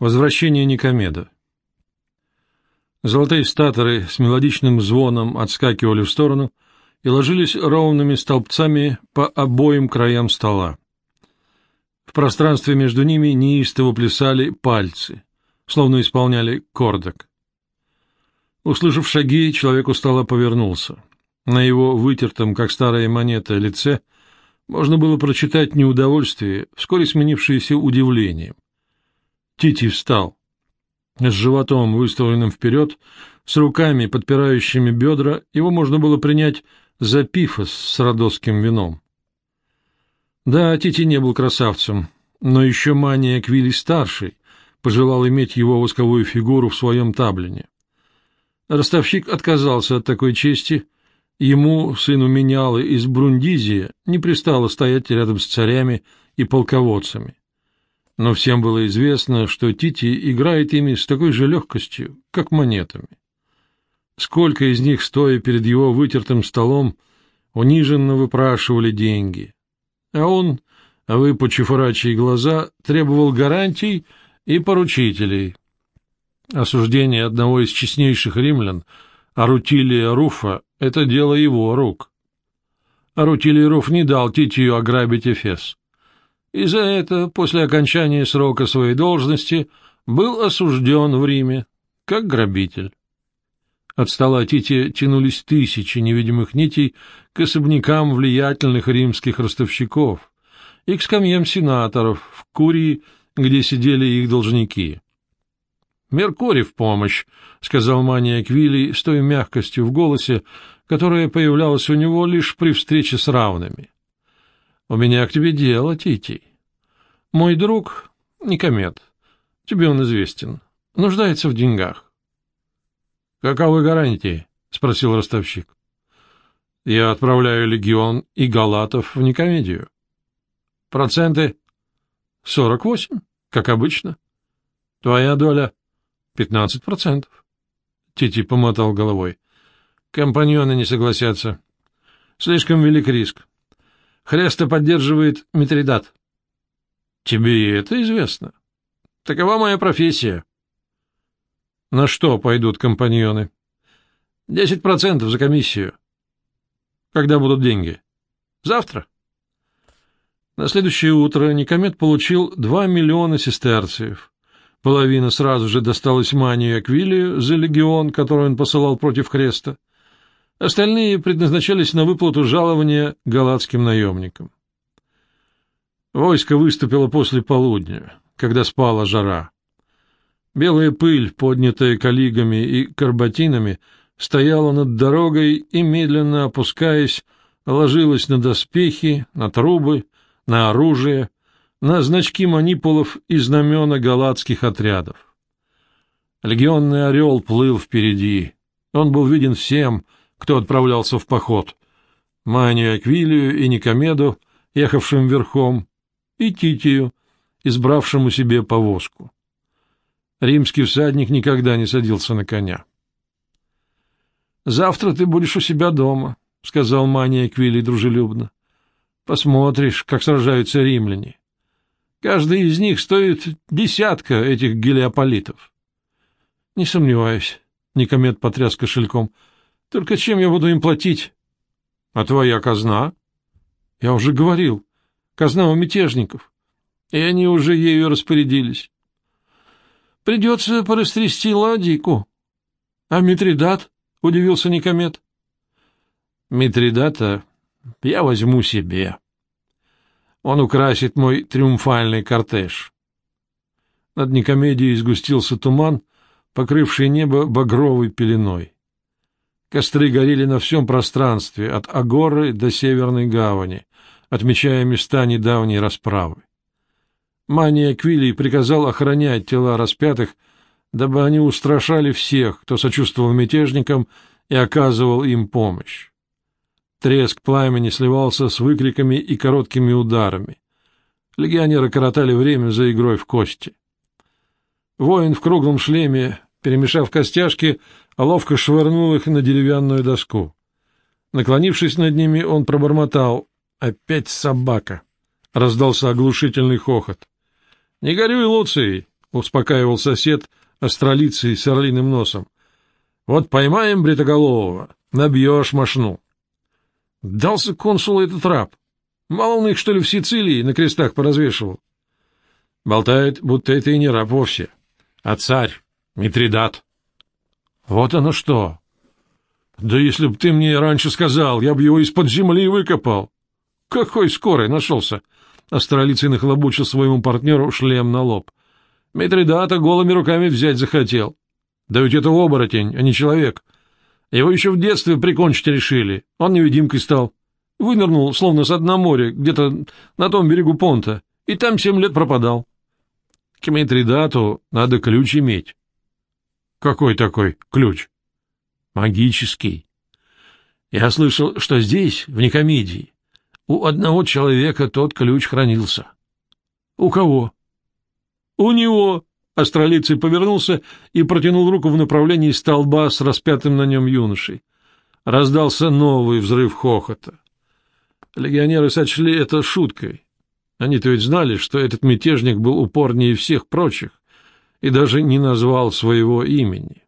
Возвращение Никомеда Золотые статоры с мелодичным звоном отскакивали в сторону и ложились ровными столбцами по обоим краям стола. В пространстве между ними неистово плясали пальцы, словно исполняли кордок. Услышав шаги, человек устало повернулся. На его вытертом, как старая монета, лице можно было прочитать неудовольствие, вскоре сменившееся удивлением. Тити встал. С животом, выставленным вперед, с руками, подпирающими бедра, его можно было принять за пифос с родосским вином. Да, Тити не был красавцем, но еще мания Квилли-старший пожелал иметь его восковую фигуру в своем таблине. Ростовщик отказался от такой чести, ему, сыну Менялы из Брундизия, не пристало стоять рядом с царями и полководцами но всем было известно, что Тити играет ими с такой же легкостью, как монетами. Сколько из них, стоя перед его вытертым столом, униженно выпрашивали деньги, а он, выпучив рачьи глаза, требовал гарантий и поручителей. Осуждение одного из честнейших римлян, Арутилия Руфа, — это дело его рук. Арутилий Руф не дал Титию ограбить Эфес и за это после окончания срока своей должности был осужден в Риме как грабитель. От стола Тити тянулись тысячи невидимых нитей к особнякам влиятельных римских ростовщиков и к скамьям сенаторов в Курии, где сидели их должники. «Меркурий в помощь», — сказал Мания Квилли с той мягкостью в голосе, которая появлялась у него лишь при встрече с равными. — У меня к тебе дело, Титий. Мой друг, Никомет, тебе он известен, нуждается в деньгах. — Каковы гарантии? — спросил ростовщик. — Я отправляю легион и галатов в Никомедию. — Проценты? — Сорок восемь, как обычно. — Твоя доля? — Пятнадцать процентов. Тити помотал головой. — Компаньоны не согласятся. Слишком велик риск. Хреста поддерживает Митридат. — Тебе и это известно. Такова моя профессия. — На что пойдут компаньоны? — Десять процентов за комиссию. — Когда будут деньги? — Завтра. На следующее утро Никомет получил два миллиона сестерциев. Половина сразу же досталась Манию Аквилию за легион, который он посылал против Хреста. Остальные предназначались на выплату жалования галатским наемникам. Войско выступило после полудня, когда спала жара. Белая пыль, поднятая калигами и карбатинами, стояла над дорогой и, медленно опускаясь, ложилась на доспехи, на трубы, на оружие, на значки манипулов и знамена галатских отрядов. Легионный орел плыл впереди. Он был виден всем — кто отправлялся в поход. Манию Аквилию и Никомеду, ехавшим верхом, и Титию, избравшему себе повозку. Римский всадник никогда не садился на коня. — Завтра ты будешь у себя дома, — сказал Мания Аквилий дружелюбно. — Посмотришь, как сражаются римляне. Каждый из них стоит десятка этих гелиополитов. — Не сомневаюсь, — Никомед потряс кошельком, — только чем я буду им платить? — А твоя казна? — Я уже говорил. Казна у мятежников. И они уже ею распорядились. — Придется порастрясти ладику. — А Митридат? — удивился Никомет. — Митридата я возьму себе. Он украсит мой триумфальный кортеж. Над Никомедией сгустился туман, покрывший небо багровой пеленой. Костры горели на всем пространстве, от Агоры до Северной гавани, отмечая места недавней расправы. Мания Квилий приказал охранять тела распятых, дабы они устрашали всех, кто сочувствовал мятежникам и оказывал им помощь. Треск пламени сливался с выкриками и короткими ударами. Легионеры коротали время за игрой в кости. Воин в круглом шлеме, перемешав костяшки, ловко швырнул их на деревянную доску. Наклонившись над ними, он пробормотал «Опять собака!» Раздался оглушительный хохот. «Не горюй, Луций! — успокаивал сосед, астролицей с орлиным носом. — Вот поймаем бритоголового, набьешь мошну. Дался консулу этот раб. Мало он их, что ли, в Сицилии на крестах поразвешивал? Болтает, будто это и не раб вовсе, а царь, Митридат. Вот оно что! Да если б ты мне раньше сказал, я бы его из-под земли выкопал. Какой скорый нашелся! Астролицей нахлобучил своему партнеру шлем на лоб. Митридата голыми руками взять захотел. Да ведь это оборотень, а не человек. Его еще в детстве прикончить решили. Он невидимкой стал. Вынырнул, словно с дна моря, где-то на том берегу понта, и там семь лет пропадал. К Митридату надо ключ иметь. Какой такой ключ? Магический. Я слышал, что здесь, в Никомидии, у одного человека тот ключ хранился. У кого? У него. Астролицей повернулся и протянул руку в направлении столба с распятым на нем юношей. Раздался новый взрыв хохота. Легионеры сочли это шуткой. Они-то ведь знали, что этот мятежник был упорнее всех прочих и даже не назвал своего имени.